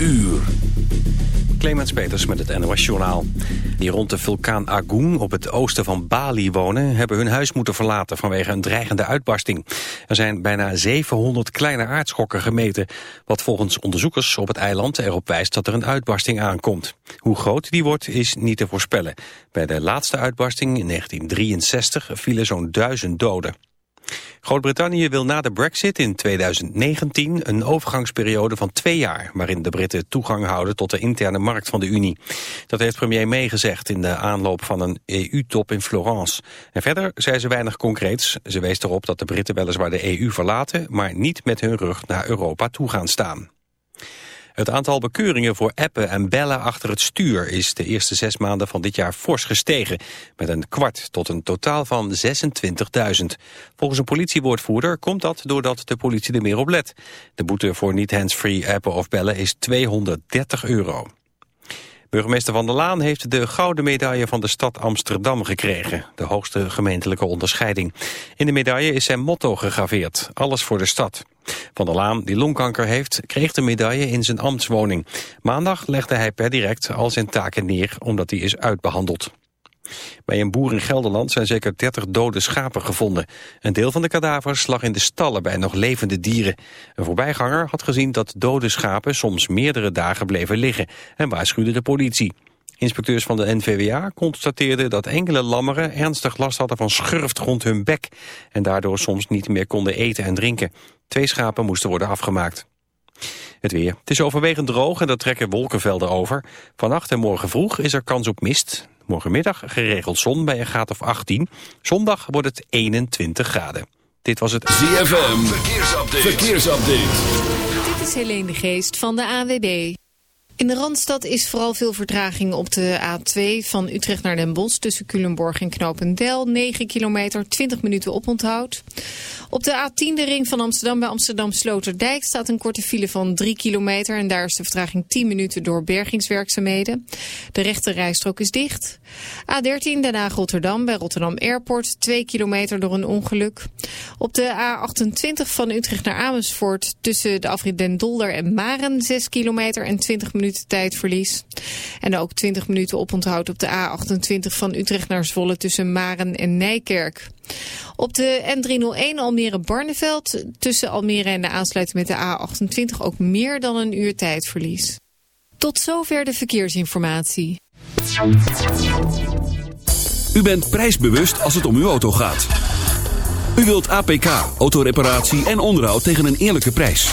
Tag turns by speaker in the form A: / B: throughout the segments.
A: uur.
B: Clemens Peters met het NOS Journaal. Die rond de vulkaan Agung op het oosten van Bali wonen... hebben hun huis moeten verlaten vanwege een dreigende uitbarsting. Er zijn bijna 700 kleine aardschokken gemeten... wat volgens onderzoekers op het eiland erop wijst dat er een uitbarsting aankomt. Hoe groot die wordt is niet te voorspellen. Bij de laatste uitbarsting in 1963 vielen zo'n duizend doden. Groot-Brittannië wil na de brexit in 2019 een overgangsperiode van twee jaar... waarin de Britten toegang houden tot de interne markt van de Unie. Dat heeft premier May gezegd in de aanloop van een EU-top in Florence. En verder zei ze weinig concreets. Ze wees erop dat de Britten weliswaar de EU verlaten... maar niet met hun rug naar Europa toe gaan staan. Het aantal bekeuringen voor appen en bellen achter het stuur is de eerste zes maanden van dit jaar fors gestegen. Met een kwart tot een totaal van 26.000. Volgens een politiewoordvoerder komt dat doordat de politie er meer op let. De boete voor niet handsfree appen of bellen is 230 euro. Burgemeester Van der Laan heeft de gouden medaille van de stad Amsterdam gekregen. De hoogste gemeentelijke onderscheiding. In de medaille is zijn motto gegraveerd. Alles voor de stad. Van der Laan, die longkanker heeft, kreeg de medaille in zijn ambtswoning. Maandag legde hij per direct al zijn taken neer omdat hij is uitbehandeld. Bij een boer in Gelderland zijn zeker 30 dode schapen gevonden. Een deel van de kadavers lag in de stallen bij nog levende dieren. Een voorbijganger had gezien dat dode schapen soms meerdere dagen bleven liggen en waarschuwde de politie. Inspecteurs van de NVWA constateerden dat enkele lammeren ernstig last hadden van schurft rond hun bek en daardoor soms niet meer konden eten en drinken. Twee schapen moesten worden afgemaakt. Het weer. Het is overwegend droog en er trekken wolkenvelden over. Vannacht en morgen vroeg is er kans op mist. Morgenmiddag geregeld zon bij een graad of 18. Zondag wordt het 21 graden. Dit was het
A: ZFM. Verkeersupdate. Verkeersupdate.
C: Dit is Helene de Geest van de AWB. In de Randstad is vooral veel vertraging op de A2 van Utrecht naar Den Bosch... tussen Culemborg en Knopendel. 9 kilometer, 20 minuten oponthoud. Op de A10, de ring van Amsterdam bij Amsterdam Sloterdijk... staat een korte file van 3 kilometer... en daar is de vertraging 10 minuten door bergingswerkzaamheden. De rechte rijstrook is dicht. A13, Den Haag-Rotterdam bij Rotterdam Airport... 2 kilometer door een ongeluk. Op de A28 van Utrecht naar Amersfoort... tussen de afrit Den Dolder en Maren... 6 kilometer en 20 minuten tijdverlies. En ook 20 minuten oponthoud op de A28 van Utrecht naar Zwolle tussen Maren en Nijkerk. Op de N301 Almere-Barneveld tussen Almere en de aansluiting met de A28 ook meer dan een uur tijdverlies. Tot zover de verkeersinformatie.
A: U bent prijsbewust als het om uw auto gaat. U wilt APK, autoreparatie en onderhoud tegen een eerlijke prijs.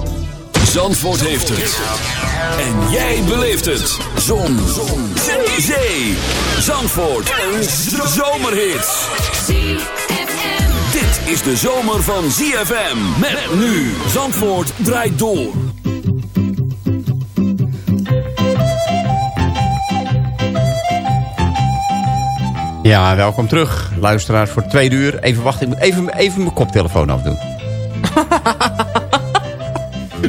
A: Zandvoort heeft het. En jij beleeft het. Zon. Zon. Zee. Zandvoort. Een zomerhit. Dit is de zomer van ZFM. Met nu. Zandvoort draait door.
D: Ja, welkom terug. Luisteraars voor twee uur. Even wachten, ik moet even, even mijn koptelefoon afdoen.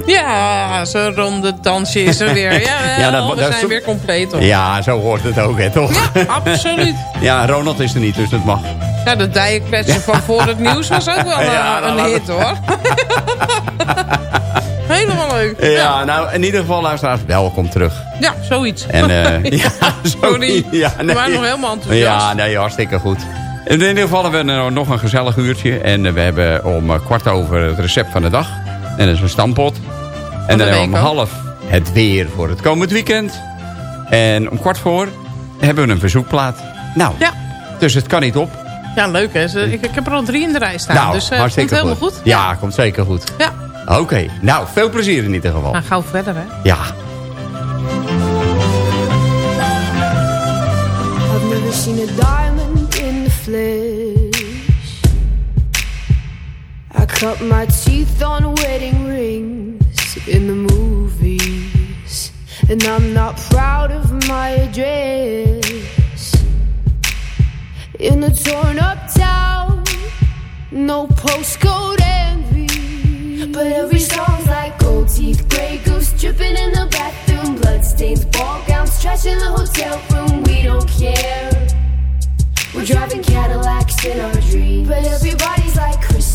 E: Ja, zo'n ronde dansje is er weer. Ja,
D: Ja, dat-
E: we
D: dat
E: zijn
D: zo-
E: weer compleet hoor.
D: Ja, zo hoort het ook, hè, toch?
E: Ja, absoluut.
D: Ja, Ronald is er niet, dus dat mag.
E: Ja, de dijenkwetsen van voor het nieuws was ook wel
D: Ja,
E: eh, een hit hoor. Helemaal leuk.
D: Ja, nou, in ieder geval, luisteraars, welkom terug.
E: Ja, zoiets.
D: En, eh ja,
E: Sorry.
D: Ja,
E: We waren nog helemaal enthousiast.
D: Ja, nee, hartstikke goed. In ieder geval hebben we nog een gezellig uurtje. En we hebben om eh, kwart over het recept van de dag. En dat is een stampot. En dan hebben we om half het weer voor het komend weekend. En om kwart voor hebben we een verzoekplaat. Nou,
E: Ja.
D: dus het kan niet op.
E: Ja, leuk hè. Ik, ik heb er al drie in de rij staan.
D: nou,
E: dus
D: hartstikke
E: komt helemaal goed.
D: Ja, komt zeker goed.
E: Ja.
D: Oké, nou, veel plezier in ieder geval.
E: Nou, gauw verder hè.
D: Ja.
F: I've never seen a diamond in the flesh. Cut my teeth on wedding rings in the movies. And I'm not proud of my address. In the torn up town, no postcode envy. But every song's like gold teeth, grey goose dripping in the bathroom, bloodstains, ball gowns, trash in the hotel room. We don't care. We're driving Cadillacs in our dreams. But everybody's like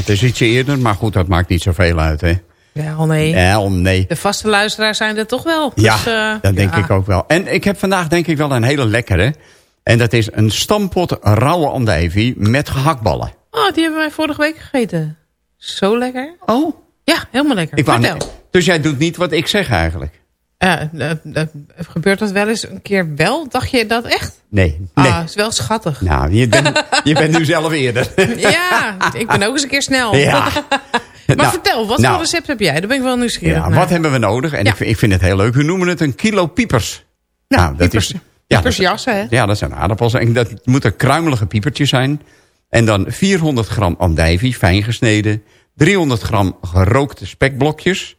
D: Het is ietsje eerder, maar goed, dat maakt niet zoveel uit, hè?
E: Wel nee.
D: Wel, nee.
E: De vaste luisteraars zijn er toch wel.
D: Ja,
E: Dus, eh,
D: dat denk
E: ja.
D: ik ook wel. En ik heb vandaag denk ik wel een hele lekkere. En dat is een stampot rauwe andijvie met gehaktballen.
E: Oh, die hebben wij vorige week gegeten. Zo lekker.
D: Oh?
E: Ja, helemaal lekker.
D: Ik wou dus jij doet niet wat ik zeg eigenlijk?
E: Eh, gebeurt dat wel eens een keer wel? Dacht je dat echt?
D: Nee. nee.
E: Ah, is wel schattig.
D: Nou, je bent, je bent nu zelf eerder.
E: Ja, ik ben ook eens een keer snel.
D: Ja.
E: maar
D: Nou,
E: vertel, wat
D: nou.
E: voor recept heb jij? Daar ben ik wel nieuwsgierig
D: Ja,
E: naar.
D: wat hebben we nodig? En
E: Ja.
D: ik, vind- ik vind het heel leuk. We noemen het een kilo piepers. Nou,
E: piepers.
D: ja,
E: Piepers
D: dat-
E: jassen, hè?
D: Ja, dat zijn aardappels. En dat moeten kruimelige piepertjes zijn. En dan 400 gram andijvie, fijn gesneden. 300 gram gerookte spekblokjes.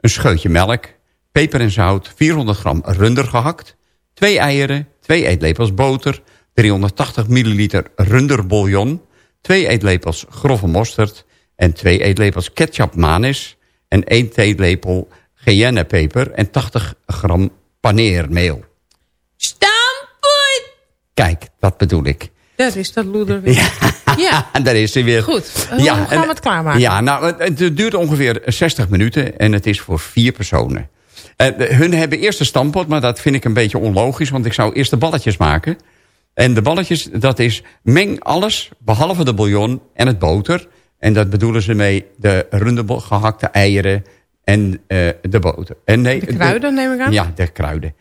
D: Een scheutje melk. Peper en zout. 400 gram runder gehakt. Twee eieren. Twee eetlepels boter. 380 milliliter runderbouillon. Twee eetlepels grove mosterd. En twee eetlepels ketchup manis. En één theelepel geyennepeper. En 80 gram paneermeel.
E: Stamppot!
D: Kijk, dat bedoel ik.
E: Dat is dat loeder weer.
D: Ja,
E: Ja.
D: en daar is hij weer.
E: Goed, hoe gaan we het klaarmaken?
D: Ja, nou, het, het duurt ongeveer 60 minuten en het is voor vier personen. Eh, de- hun hebben eerst een stampot, maar dat vind ik een beetje onlogisch... want ik zou eerst de balletjes maken. En de balletjes, dat is meng alles, behalve de bouillon en het boter. En dat bedoelen ze mee de runde gehakte eieren en eh, de boter. En nee,
E: De kruiden, neem ik aan?
D: Ja, de kruiden.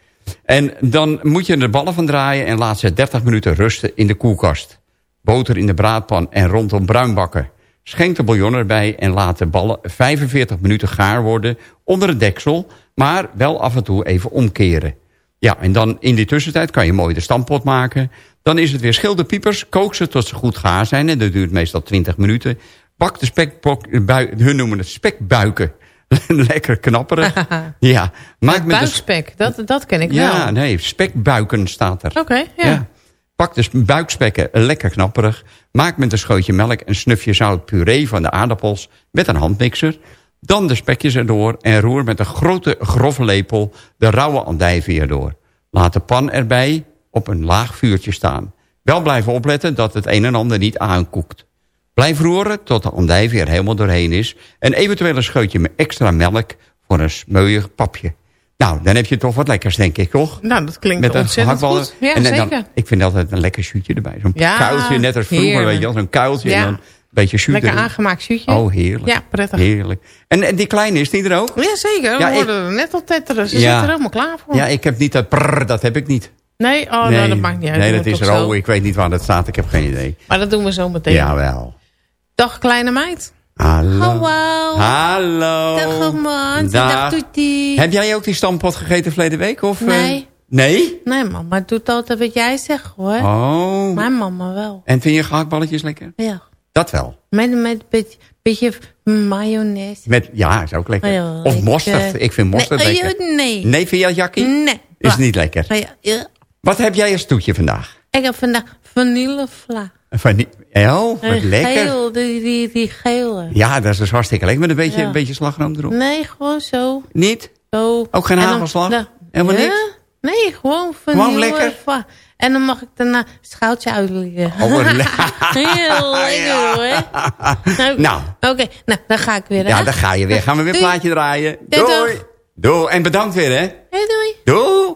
D: En dan moet je er de ballen van draaien en laat ze 30 minuten rusten in de koelkast. Boter in de braadpan en rondom bruin bakken. Schenk de bouillon erbij en laat de ballen 45 minuten gaar worden onder het deksel, maar wel af en toe even omkeren. Ja, en dan in die tussentijd kan je mooi de stampot maken. Dan is het weer schilderpiepers, kook ze tot ze goed gaar zijn en dat duurt meestal 20 minuten. Bak de spekbui, hun noemen het spekbuiken. Lekker knapperig. ja, maak met de
E: Buikspek, dat, dat ken ik
D: ja,
E: wel.
D: nee, spekbuiken staat er.
E: Oké, ja.
D: Pak de buikspekken lekker knapperig. Maak met een scheutje melk een snufje zout puree van de aardappels met een handmixer. Dan de spekjes erdoor en roer met een grote grove lepel de rauwe andijvie erdoor. Laat de pan erbij op een laag vuurtje staan. Wel blijven opletten dat het een en ander niet aankoekt. Blijf roeren tot de andijvie er helemaal doorheen is. En eventueel een scheutje met extra melk voor een smeuig papje. Nou, dan heb je toch wat lekkers, denk ik, toch?
E: Nou, dat klinkt
D: Met
E: ontzettend goed. Ja,
D: en, en dan-
E: zeker.
D: ik vind altijd een lekker shootje erbij. Zo'n
E: Ja,
D: kuiltje, net als vroeger,
E: heerlijk.
D: weet je wel. Zo'n kuiltje
E: Ja.
D: en dan beetje shoot
E: Lekker aangemaakt shootje.
D: Oh, heerlijk.
E: Ja, prettig.
D: Heerlijk. En, en die kleine, is die er ook?
E: Ja, zeker. We
D: Ja, ik-
E: worden er net al tetteren. Ze
D: Ja.
E: zitten er helemaal klaar voor.
D: Ja, ik heb niet dat prrr, dat heb ik niet.
E: Nee, oh, nou, dat maakt niet uit.
D: Nee, dat is er ook. Ik weet niet waar dat staat. Ik heb geen idee.
E: Maar dat doen we zo meteen.
D: Jawel.
E: Dag, kleine meid.
D: Hallo.
E: Hallo.
D: Hallo.
E: Dag, man.
D: Dag.
E: Dag, Toetie.
D: Heb jij ook die stampot gegeten verleden week? Of, eh?
E: Nee.
D: Nee?
E: Nee, mama doet altijd wat jij zegt, hoor.
D: Oh.
E: Mijn mama wel.
D: En vind je gehaktballetjes lekker?
E: Ja.
D: Dat wel.
E: Met, met een beetje, beetje mayonaise.
D: Met, ja, is ook lekker. Of mosterd. Ik vind mosterd
E: Nee,
D: lekker.
E: eh, nee.
D: Nee, vind jij Jackie?
E: Nee.
D: Is niet lekker.
E: Ja.
D: Wat heb jij als toetje vandaag?
E: Ik heb vandaag vanillevla.
D: Van die, oh, wat lekker.
E: Geel, die, die, die gele.
D: Ja, dat is dus hartstikke lekker. Met een beetje,
E: Ja.
D: een beetje slagroom erop.
E: Nee, gewoon zo.
D: Niet?
E: zo.
D: Ook geen hagelslag? Helemaal
E: ja?
D: niks?
E: Nee, gewoon
D: Gewoon
E: vanillevla.
D: lekker?
E: En dan mag ik daarna schoutje uitleggen.
D: Oh.
E: Heel lekker hoor. Oké,
D: Nou.
E: Oké, nou, dan ga ik weer.
D: Ja, daar ga je weer. Gaan we weer een plaatje draaien.
E: Doei,
D: Doei. Doei. En bedankt weer, hè.
E: Hey, doei.
D: Doei.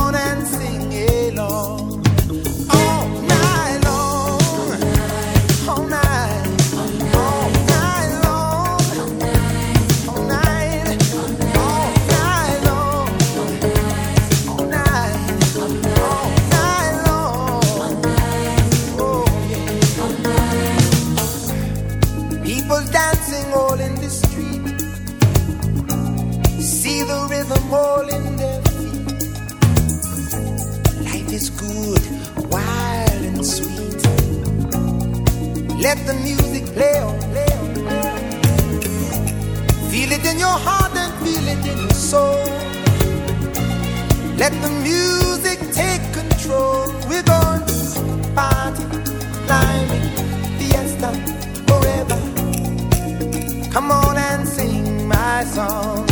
G: Let the music take control. We're going to party, climbing, fiesta, forever. Come on and sing my song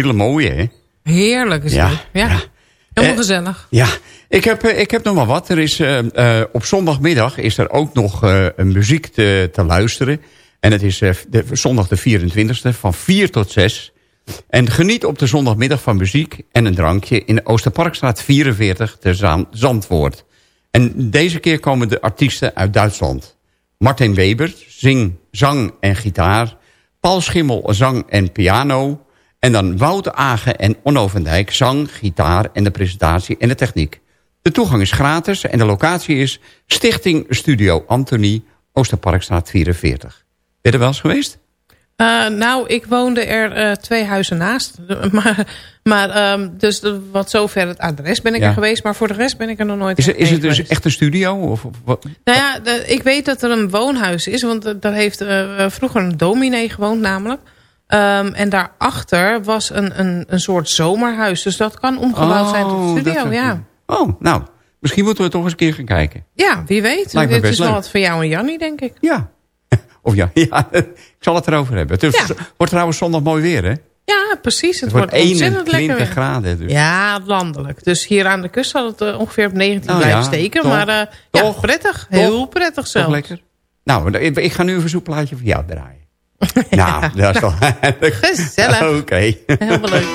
D: hele mooie, hè?
E: Heerlijk is
D: Ja,
E: het. Ja. Helemaal
D: Eh,
E: gezellig.
D: Ja, ik heb, eh, ik heb nog maar wat. Er is, eh, op zondagmiddag is er ook nog een muziek te, te luisteren. En het is de, zondag de 24e van 4 tot 6. En geniet op de zondagmiddag van muziek en een drankje... in de Oosterparkstraat 44 te Zaan- Zandvoort. En deze keer komen de artiesten uit Duitsland. Martin Weber, zing, zang en gitaar. Paul Schimmel, zang en piano. En dan Wouter Agen en Onno van Dijk, zang, gitaar en de presentatie en de techniek. De toegang is gratis en de locatie is Stichting Studio Anthony, Oosterparkstraat 44. Ben je er wel eens geweest?
E: Eh, nou, ik woonde er eh, twee huizen naast. Maar, maar ehm, dus de- wat zover het adres ben ik
D: Ja.
E: er geweest. Maar voor de rest ben ik er nog nooit
D: Is, het- is het dus
E: geweest.
D: echt een studio? Of, of wat?
E: Nou ja, de- ik weet dat er een woonhuis is. Want eh, daar heeft vroeger een dominee gewoond namelijk. Ehm, en daarachter was een, een, een soort zomerhuis. Dus dat kan omgebouwd zijn tot
D: Oh,
E: studio, ja.
D: Oh, nou, misschien moeten we toch eens een keer gaan kijken.
E: Ja, wie weet.
D: Lijkt
E: Dit is wel wat voor jou en Jannie, denk ik.
D: Ja. Of ja, ja, ik zal het erover hebben. Het wordt trouwens zondag mooi weer, hè?
E: Ja, precies. Het,
D: Het
E: wordt
D: wordt
E: ontzettend lekker
D: 21
E: weer.
D: graden. Dus.
E: Ja, landelijk. Dus hier aan de kust zal het eh, ongeveer op 19
D: Nou
E: blijven
D: ja,
E: steken.
D: toch?
E: Maar eh, ja, prettig.
D: Toch?
E: Heel prettig zelfs.
D: lekker? Nou, ik ik ga nu een verzoekplaatje voor jou draaien. Nou, dat is toch...
E: Gezellig.
D: Oké.
E: Helemaal leuk.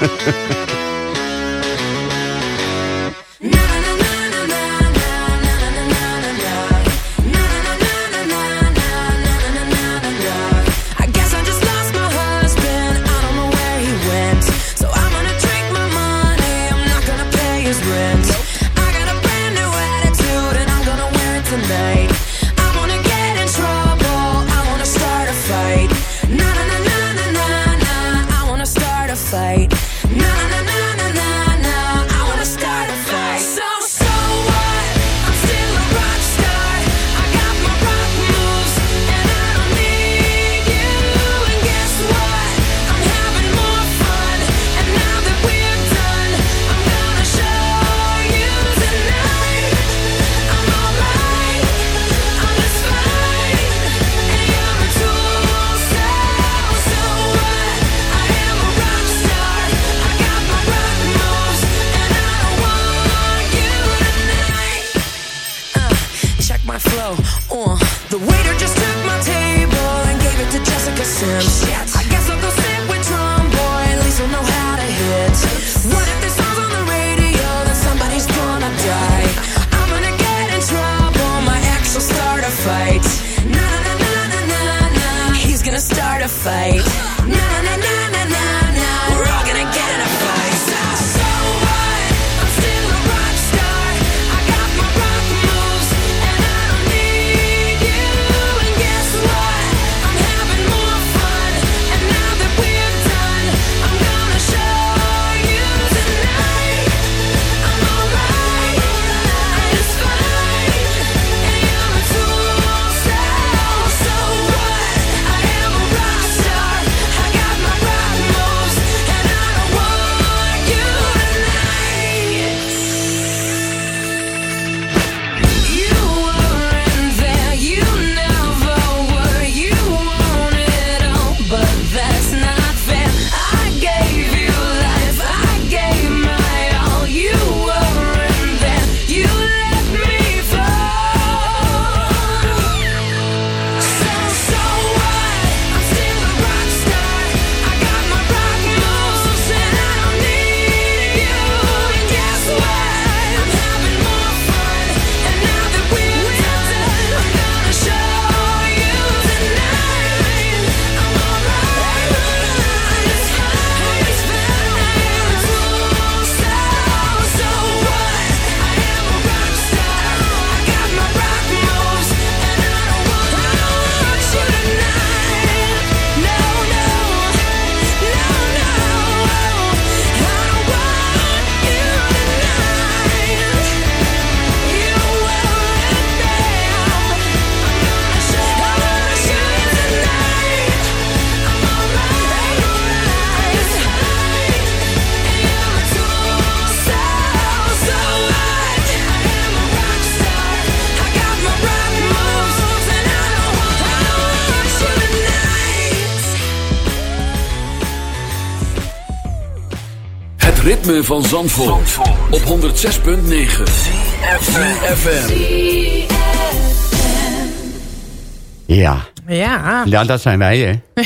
A: Ritme van Zandvoort, op 106.9 FM.
D: Ja.
E: Ja.
D: Ja, dat zijn wij, hè.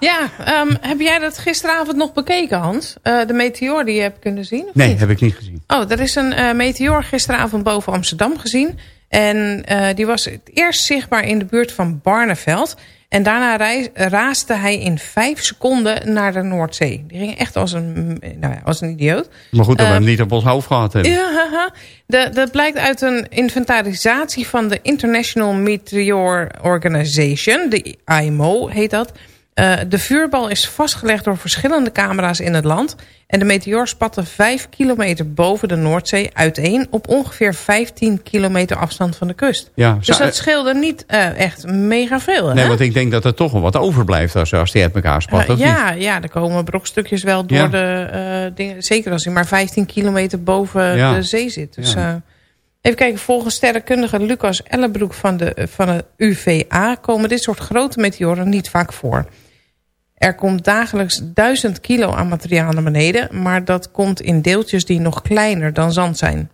E: Ja, ehm, heb jij dat gisteravond nog bekeken, Hans? Eh, de meteor die je hebt kunnen zien? of
D: Nee,
E: niet?
D: heb ik niet gezien.
E: Oh, er is een eh, meteor gisteravond boven Amsterdam gezien. En eh, die was het eerst zichtbaar in de buurt van Barneveld. En daarna reis- raasde hij in vijf seconden naar de Noordzee. Die ging echt als een, nou ja, als een idioot.
D: Maar goed dat we
E: Ehm,
D: hem niet op ons hoofd gehad hebben.
E: Ja, dat blijkt uit een inventarisatie van de International Meteor Organization. De IMO heet dat. Eh, de vuurbal is vastgelegd door verschillende camera's in het land. En de meteor spatte 5 kilometer boven de Noordzee uiteen... op ongeveer 15 kilometer afstand van de kust.
D: Ja,
E: dus dat scheelde niet eh, echt mega veel.
D: Nee,
E: hè?
D: want ik denk dat er toch wel wat overblijft als, als die uit elkaar spat.
E: Eh,
D: niet?
E: ja, ja, er komen brokstukjes wel door
D: Ja.
E: de dingen. Zeker als hij maar 15 kilometer boven
D: Ja.
E: de zee zit. Dus,
D: Ja.
E: even kijken, volgens sterrenkundige Lucas Ellenbroek van, de, van het UVA... komen dit soort grote meteoren niet vaak voor. Er komt dagelijks 1000 kilo aan materiaal naar beneden... maar dat komt in deeltjes die nog kleiner dan zand zijn.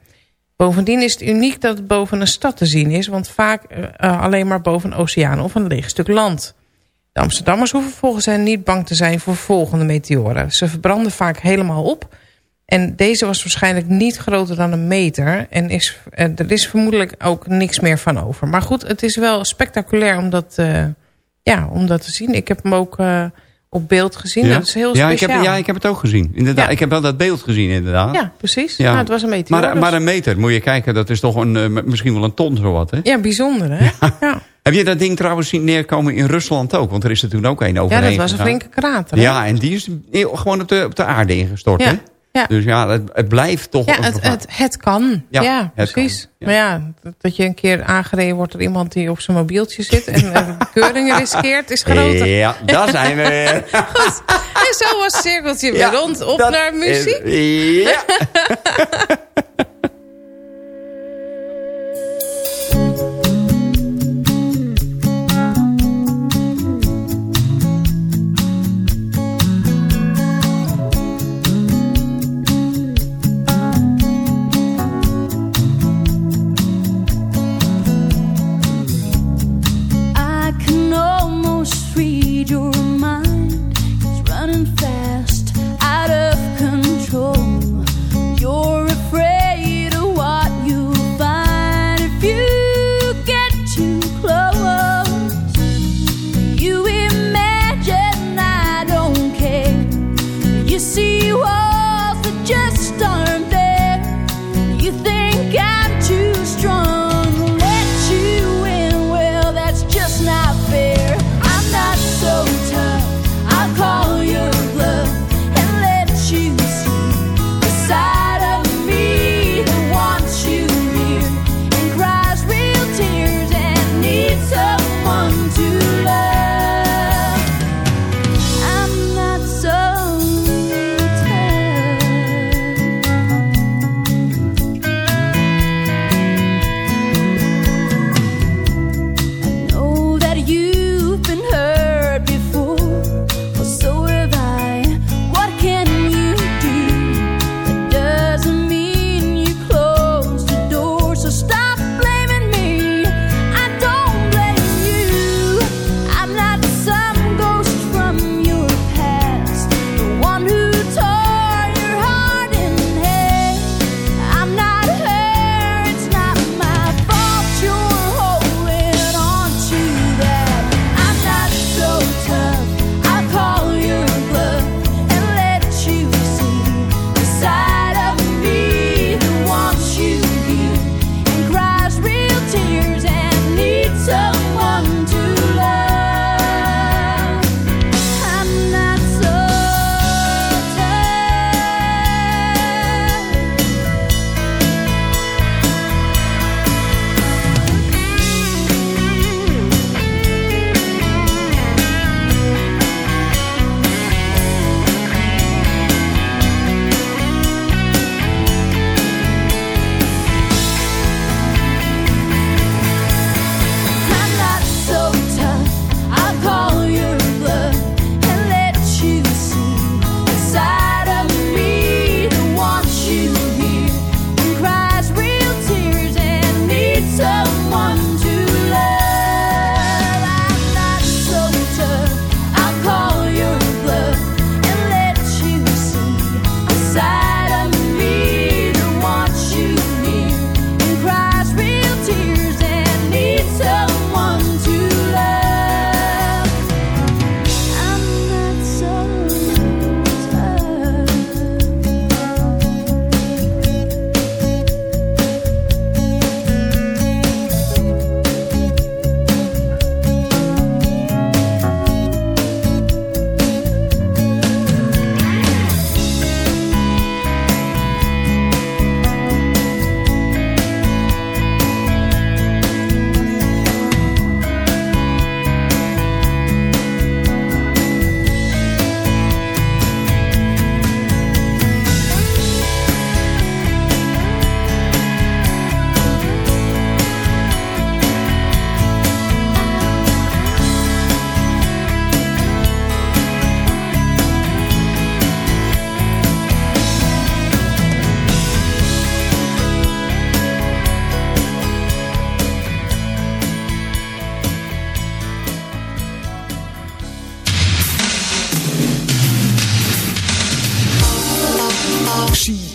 E: Bovendien is het uniek dat het boven een stad te zien is... want vaak eh, eh, alleen maar boven een oceaan of een leeg stuk land... De Amsterdammers hoeven volgens hen niet bang te zijn voor volgende meteoren. Ze verbranden vaak helemaal op. En deze was waarschijnlijk niet groter dan een meter. En is, eh, er is vermoedelijk ook niks meer van over. Maar goed, het is wel spectaculair om dat, ja, om dat te zien. Ik heb hem ook op beeld gezien. Dat is heel
D: ja,
E: speciaal.
D: ik heb, ja, ik heb het ook gezien. Inderdaad.
E: Ja.
D: Ik heb wel dat beeld gezien, inderdaad.
E: Ja, precies.
D: Ja.
E: Nou, het was een meteor.
D: Maar,
E: dus-
D: maar een meter, moet je kijken, dat is toch een, eh, misschien wel een ton zo wat, hè?
E: Ja, bijzonder, hè? Ja,
D: Heb je dat ding trouwens zien neerkomen in Rusland ook? Want er is er toen ook een
E: ja
D: overheen
E: dat was een
D: gegaan.
E: flinke krater. hè?
D: Ja, en die is gewoon op de, op de aarde ingestort,
E: Ja,
D: hè?
E: Ja.
D: Dus ja, het, het blijft toch...
E: Ja,
D: een
E: het, het, het kan.
D: Ja,
E: Ja,
D: het
E: precies.
D: kan, ja.
E: Maar ja, dat- je een keer aangereden wordt door iemand die op zijn mobieltje zit... en eh, keuringen riskeert, is groter.
D: Ja, daar zijn we weer.
E: Goed. En zo was het cirkeltje weer rond. Op naar muziek.
D: is- ja.
H: estúdio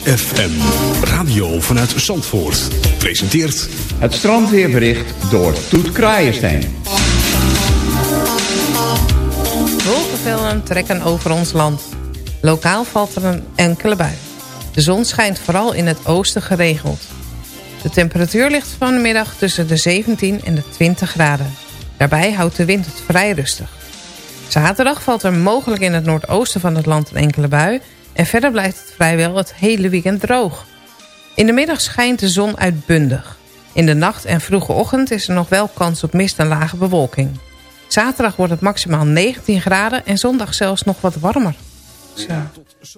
I: CFM. Radio vanuit Zandvoort. Presenteert...
D: Het strandweerbericht door Toet Kraaienstein.
E: Wolkenvelden trekken over ons land. Lokaal valt er een enkele bui. De zon schijnt vooral in het oosten geregeld. De temperatuur ligt vanmiddag tussen de 17 en de 20 graden. Daarbij houdt de wind het vrij rustig. Zaterdag valt er mogelijk in het noordoosten van het land een enkele bui... en verder blijft het vrijwel het hele weekend droog. In de middag schijnt de zon uitbundig. In de nacht en vroege ochtend is er nog wel kans op mist en lage bewolking. Zaterdag wordt het maximaal 19 graden en zondag zelfs nog wat warmer.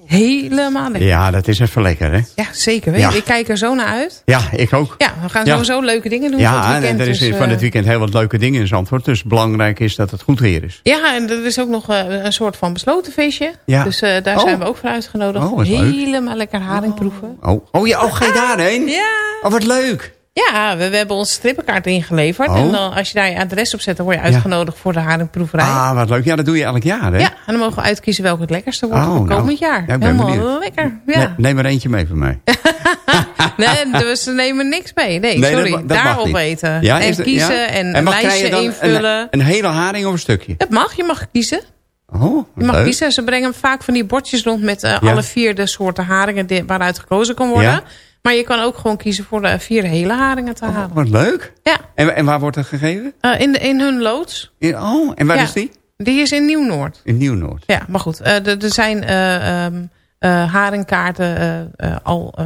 E: Helemaal lekker.
D: Ja, dat is even lekker, hè?
E: Ja, zeker. Weet je.
D: Ja.
E: Ik kijk er zo naar uit.
D: Ja, ik ook.
E: Ja, we gaan
D: Ja.
E: sowieso leuke dingen doen
D: Ja, en
E: weekend.
D: er is
E: dus,
D: van
E: eh,
D: het weekend heel wat leuke dingen in Zandvoort. Dus belangrijk is dat het goed weer is.
E: Ja, en er is ook nog eh, een soort van besloten feestje.
D: Ja.
E: Dus eh, daar
D: Oh.
E: zijn we ook voor uitgenodigd.
D: Oh, wat leuk.
E: Helemaal lekker haring proeven.
D: Oh, oh, ja, oh ga je daarheen?
E: Ja.
D: Oh, wat leuk.
E: Ja, we, we hebben onze strippenkaart ingeleverd.
D: Oh.
E: En dan, als je daar je adres op zet, dan word je uitgenodigd voor de haringproeverij.
D: Ah, wat leuk. Ja, dat doe je elk jaar, hè?
E: Ja, en dan mogen we uitkiezen welke het lekkerste wordt
D: Oh,
E: voor
D: nou.
E: komend jaar.
D: Ja,
E: Helemaal lekker. Ja.
D: neem er eentje mee voor mij.
E: Nee, dus ze nemen niks mee. Nee,
D: Nee,
E: sorry.
D: dat dat
E: Daarop.
D: Ja,
E: en kiezen en,
D: En
E: lijstje invullen.
D: Een, een hele haring of een stukje?
E: Dat mag, je mag kiezen.
D: Oh,
E: Je mag
D: leuk.
E: kiezen. Ze brengen vaak van die bordjes rond met eh, alle vier de soorten haringen waaruit gekozen kan worden. Maar je kan ook gewoon kiezen voor de vier hele haringen te halen.
D: Wat leuk.
E: Ja.
D: En, en waar wordt dat gegeven?
E: Eh, in, de, in hun loods.
D: In, oh, en waar
E: Ja.
D: is die?
E: Die is in Nieuw-Noord.
D: In Nieuw-Noord.
E: Ja, maar goed. eh, er zijn eh, ehm, eh, haringkaarten eh, eh, al eh,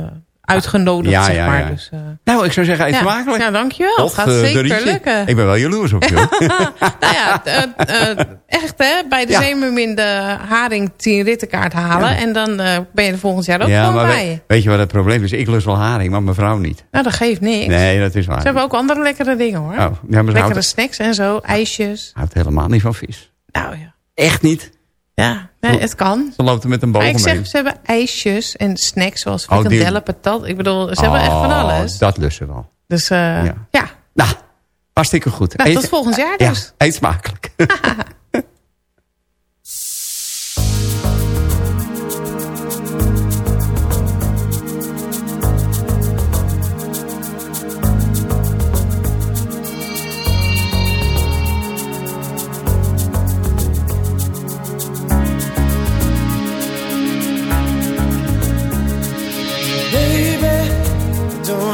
E: uitgenodigd,
D: Ja,
E: zeg
D: ja,
E: maar. Dus, eh,
D: Nou, ik zou zeggen, eet
E: ja.
D: smakelijk.
E: Ja, dankjewel.
D: Och,
E: Gaat
D: eh,
E: zeker lukken.
D: Ik ben wel jaloers op je.
E: nou ja, eh, echt hè. Bij de. Zeemermin de haring 10 rittenkaart halen. En dan ben je er volgend jaar ook gewoon
D: maar
E: bij.
D: weet, weet je wat het probleem is? Ik lust wel haring, maar mijn vrouw niet.
E: Nou, dat geeft niks.
D: Nee, dat is waar.
E: Ze hebben ook andere lekkere dingen hoor.
D: Oh,
E: Lekkere
D: houdt,
E: snacks en zo. IJsjes.
D: houdt helemaal niet van vis.
E: Nou ja.
D: Echt niet?
E: Ja, nee, het kan.
D: Ze loopt er met een
E: Maar
D: boog
E: ik zeg,
D: mee.
E: ze hebben ijsjes en snacks zoals
D: Oh,
E: frikandellen, patat. Ik bedoel, ze hebben echt van
D: Oh,
E: alles.
D: Dat lust ze wel.
E: Dus eh,
D: Ja.
E: ja.
D: Nou, hartstikke goed.
E: Nou,
D: Eet-
E: tot volgend jaar
D: Ja,
E: dus.
D: eet smakelijk.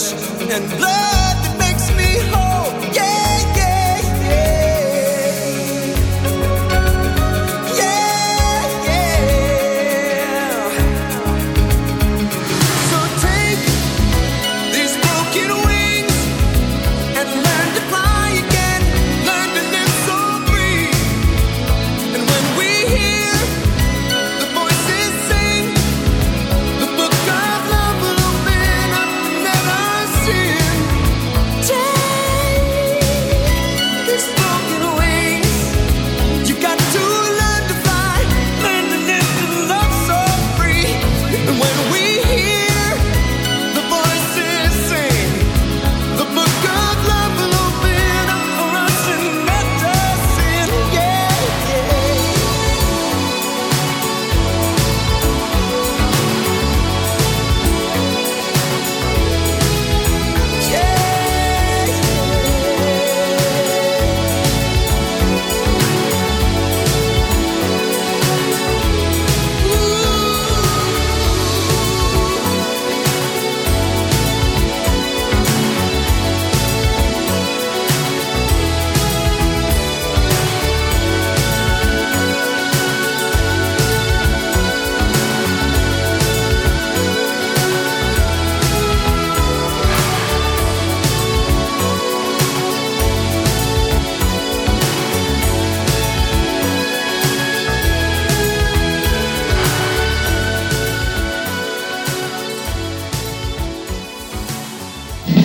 G: Flesh and blood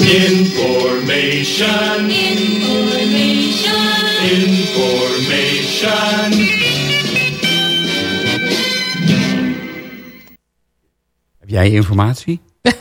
J: Information. Information. Information.
D: Heb jij informatie?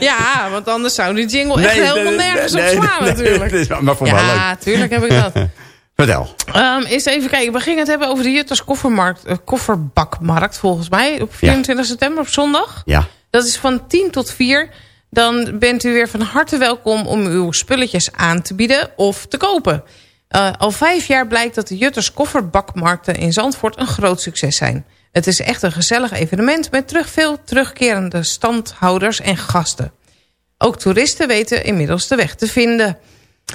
E: ja, want anders zou die jingle echt
D: Nee,
E: helemaal
D: nee,
E: nergens
D: nee,
E: op slaan
D: nee,
E: natuurlijk.
D: maar voor mij
E: ja,
D: leuk.
E: tuurlijk heb ik dat.
D: Vertel.
E: Ehm eens even kijken, we gingen het hebben over de Jutters koffermarkt, eh, kofferbakmarkt volgens mij. Op 24 september op zondag.
D: Ja.
E: Dat is van 10 tot 4. Dan bent u weer van harte welkom om uw spulletjes aan te bieden of te kopen. Eh, al vijf jaar blijkt dat de Jutters kofferbakmarkten in Zandvoort een groot succes zijn. Het is echt een gezellig evenement met terug veel terugkerende standhouders en gasten. Ook toeristen weten inmiddels de weg te vinden.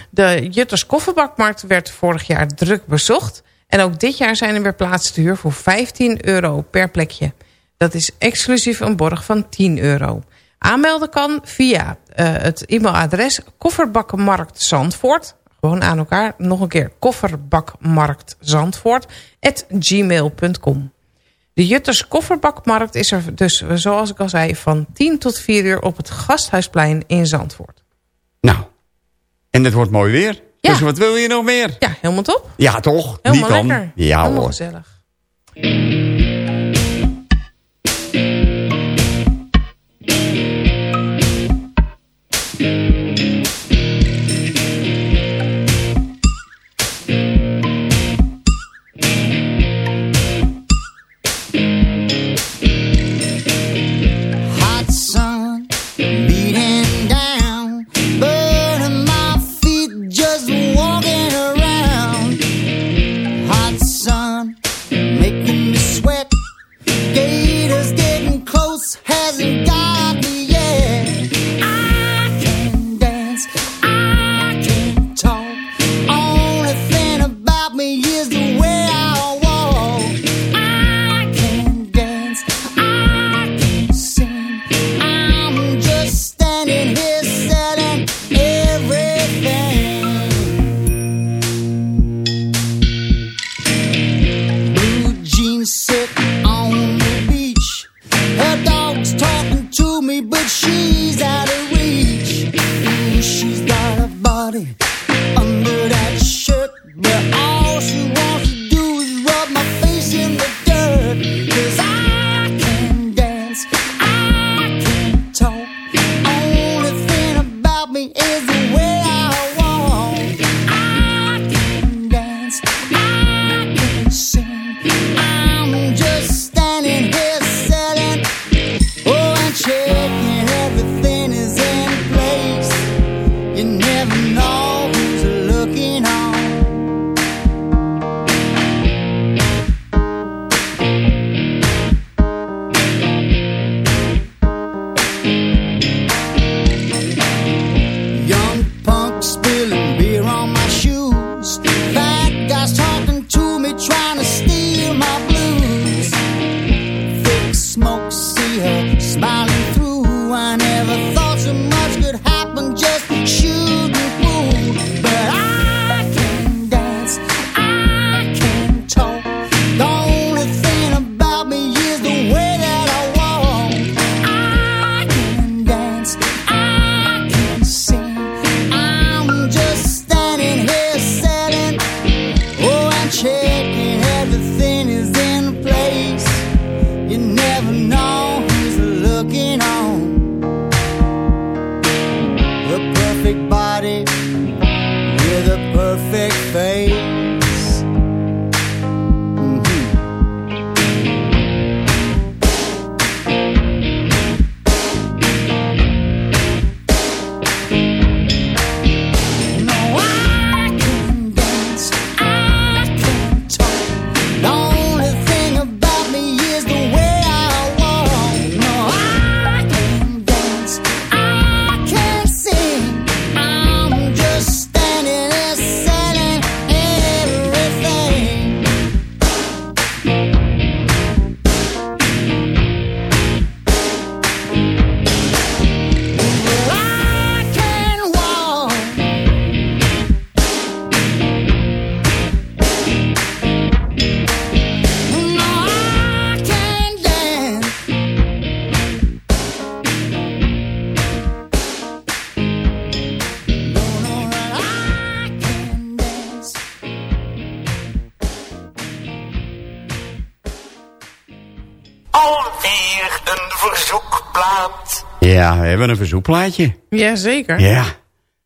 E: De Jutters Kofferbakmarkt werd vorig jaar druk bezocht. En ook dit jaar zijn er weer plaatsen te huur voor 15 euro per plekje. Dat is exclusief een borg van 10 euro. Aanmelden kan via eh, het e-mailadres kofferbakmarkt Zandvoort. Gewoon aan elkaar. Nog een keer kofferbakmarkt Zandvoort. At gmail.com. De Jutters Kofferbakmarkt is er dus, zoals ik al zei, van 10 tot 4 uur op het Gasthuisplein in Zandvoort.
D: Nou, en het wordt mooi weer.
E: Ja.
D: Dus wat wil je nog meer?
E: Ja, helemaal top.
D: Ja, toch?
E: Helemaal
D: Niet dan?
E: lekker.
D: Ja
E: helemaal
D: hoor.
E: gezellig.
D: smiling. Hebben een verzoekplaatje.
E: Jazeker.
D: Ja.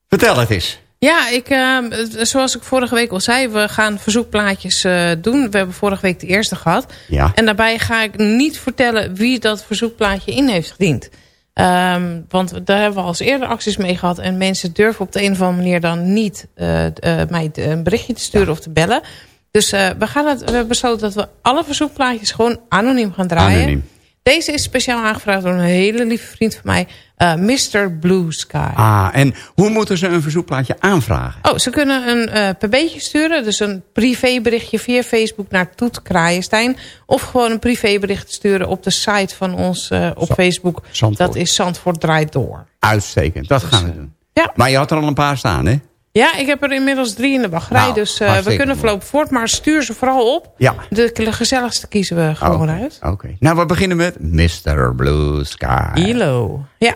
D: Vertel het eens.
E: Ja, ik, eh, zoals ik vorige week al zei, we gaan verzoekplaatjes eh, doen. We hebben vorige week de eerste gehad.
D: Ja.
E: En daarbij ga ik niet vertellen wie dat verzoekplaatje in heeft gediend. Ehm, want daar hebben we al eens eerder acties mee gehad. En mensen durven op de een of andere manier dan niet eh, eh, mij een berichtje te sturen of te bellen. Dus we, gaan het, we hebben besloten dat we alle verzoekplaatjes gewoon anoniem gaan draaien.
D: Anoniem.
E: Deze is speciaal aangevraagd door een hele lieve vriend van mij. Eh, Mr. Blue Sky.
D: Ah, en hoe moeten ze een verzoekplaatje aanvragen?
E: Oh, ze kunnen een eh pb'tje sturen. Dus een privéberichtje via Facebook naar Toet Kraaienstein. Of gewoon een privébericht sturen op de site van ons eh, op Facebook.
D: Zandvoort.
E: Dat is Zandvoort Draait Door.
D: Uitstekend, dat gaan we doen.
E: Ja.
D: Maar je had er al een paar staan, hè?
E: Ja, ik heb er inmiddels drie in de wachtrij.
D: Nou,
E: dus eh, we kunnen voorlopig voort. Maar stuur ze vooral op.
D: Ja.
E: De gezelligste kiezen we gewoon
D: Oké,
E: uit.
D: Oké. Nou, we beginnen met Mr. Blue Sky.
E: ILO. Ja.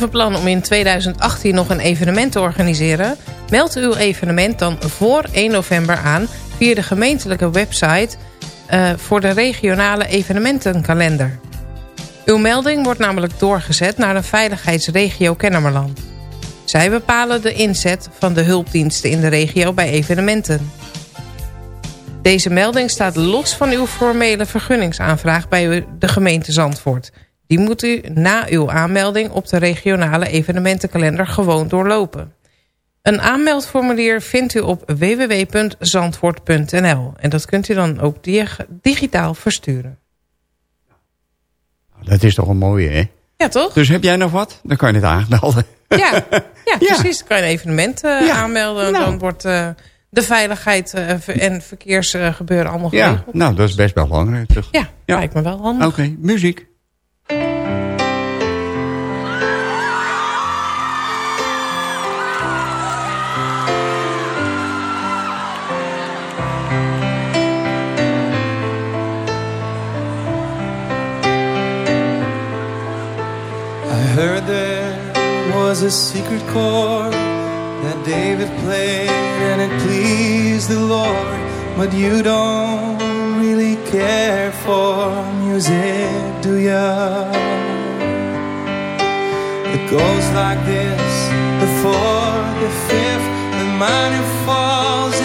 K: van
E: plan om in 2018 nog een evenement te organiseren? Meld uw evenement dan voor 1 november aan via de gemeentelijke website eh, voor de regionale evenementenkalender. Uw melding wordt namelijk doorgezet naar de veiligheidsregio Kennemerland. Zij bepalen de inzet van de hulpdiensten in de regio bij evenementen. Deze melding staat los van uw formele vergunningsaanvraag bij de gemeente Zandvoort. Die moet u na uw aanmelding op de regionale evenementenkalender gewoon doorlopen. Een aanmeldformulier vindt u op www.zandvoort.nl. En dat kunt u dan ook digitaal versturen.
D: Dat is toch een mooie, hè?
E: Ja, toch?
D: Dus heb jij nog wat? Dan kan je het aanmelden.
E: Ja, ja precies. Dan kan je een evenement uh, aanmelden. Nou. Dan wordt uh, de veiligheid uh, en verkeersgebeuren allemaal geregeld.
D: Ja, nou, dat is best wel belangrijk. Toch?
E: Ja, ja, lijkt me wel handig.
D: Oké, okay, muziek.
L: Heard there was a secret chord that David played and it pleased the Lord. But you don't care for music, do ya? It goes like this the fourth, the fifth, the minor falls,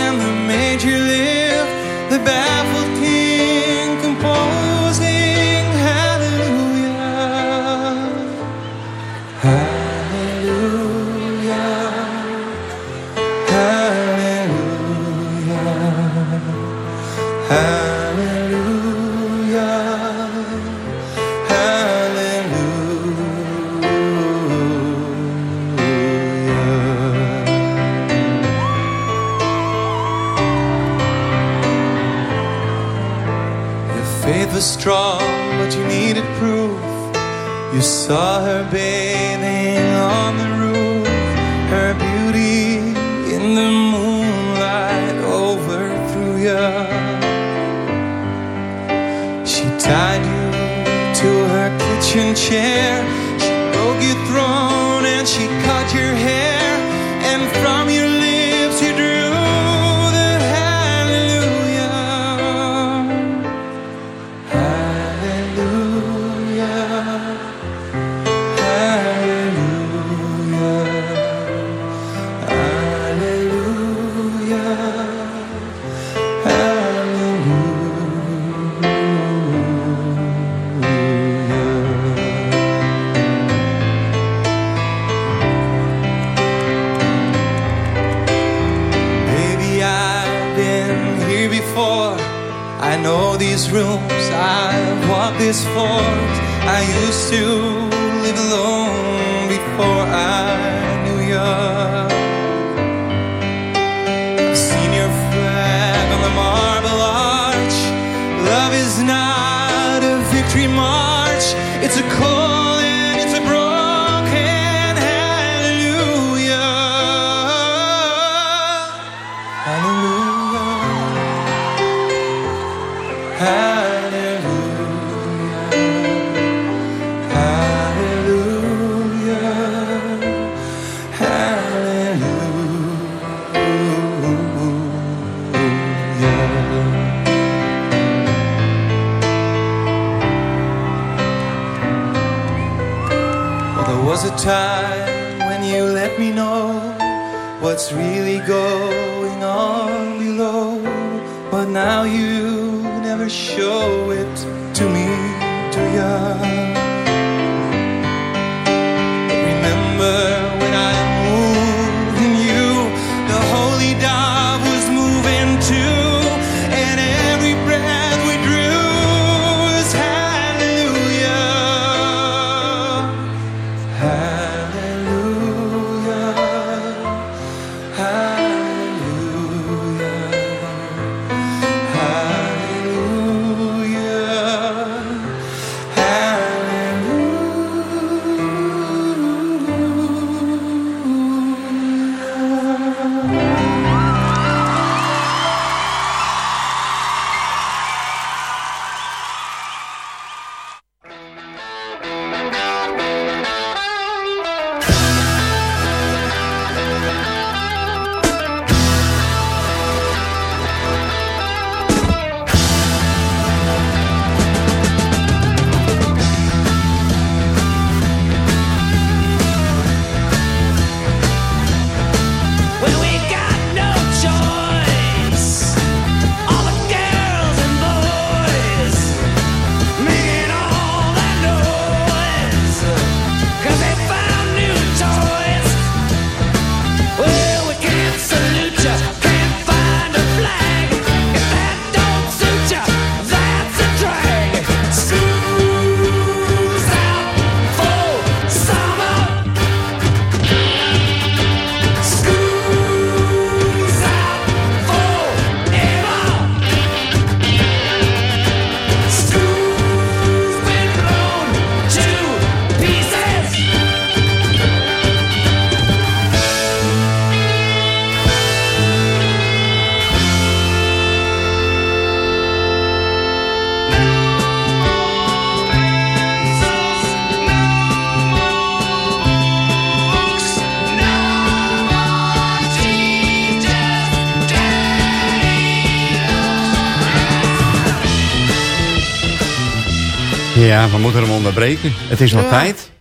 D: Ja, we moeten hem onderbreken. Het is wel
E: Ja.
D: tijd.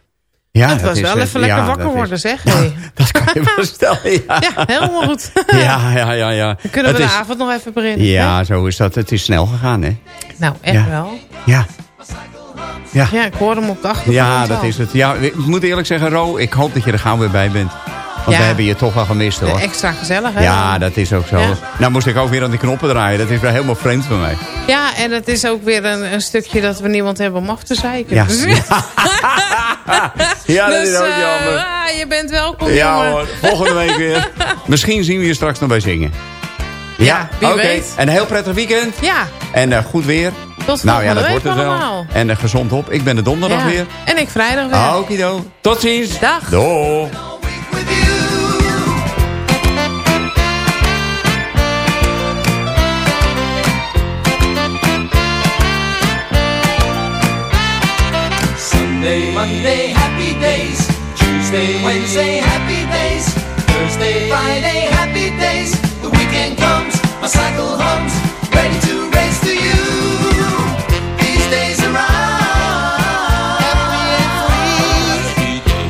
D: Ja,
E: het was
D: is,
E: wel
D: eh,
E: even lekker
D: ja,
E: wakker
D: is-
E: worden, zeg.
D: Dat kan je wel stellen, ja.
E: Ja, helemaal goed.
D: Ja, ja, ja, ja.
E: Dan kunnen we
D: Het
E: de
D: is-
E: avond nog even beginnen.
D: Ja, zo is dat. Het is snel gegaan, hè?
E: Nou, echt
D: Ja.
E: wel.
D: Ja. Ja.
E: Ja, ik hoor hem op de achtergrond
D: Ja, dat
E: al.
D: is het. Ja, ik moet eerlijk zeggen, Ro, ik hoop dat je er gauw weer bij bent. Want
E: Ja.
D: we hebben je toch wel gemist, hoor.
E: Extra gezellig, hè?
D: Ja, dat is ook zo.
E: Ja.
D: Nou moest ik ook weer aan die knoppen draaien. Dat is wel helemaal vreemd voor mij.
E: Ja, en het is ook weer een, een stukje dat we niemand hebben om af te zeiken.
D: Ja.
E: Dus,
D: Ja, dat
E: dus,
D: is ook
E: eh,
D: jammer.
E: ah, je bent welkom,
D: Ja
E: jongen.
D: hoor, volgende week weer. Misschien zien we je straks nog bij zingen. Ja, oké. En een heel prettig weekend.
E: Ja,
D: En eh, goed weer.
E: tot
D: nou ja, dat
E: week
D: wordt het wel. En eh, gezond op. Ik ben de donderdag
E: Ja.
D: weer.
E: En ik vrijdag weer.
D: Okido. Tot ziens.
E: Dag.
D: Doei.
M: Monday, happy days. Tuesday, Wednesday, happy days. Thursday, Friday, happy days. The weekend comes, my cycle hums, ready to race to you. These days around,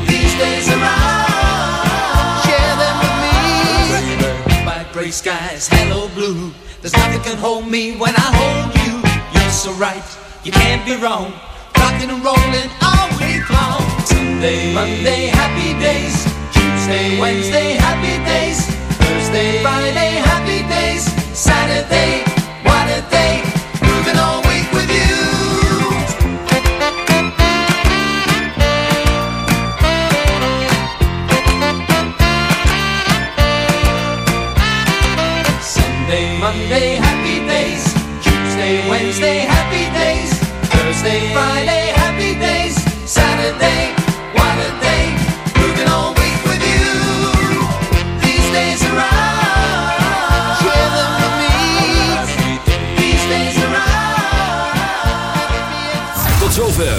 M: these days around, share them with me. My gray skies, hello blue. There's nothing can hold me when I hold you. You're so right, you can't be wrong. Rocking and rolling all week long. Sunday, Monday, happy days. Tuesday, Wednesday, happy days. Thursday, Friday, happy days. Saturday, what a day. Moving all week with you. Sunday, Monday, happy days. Tuesday, Wednesday, happy days. Thursday, Friday,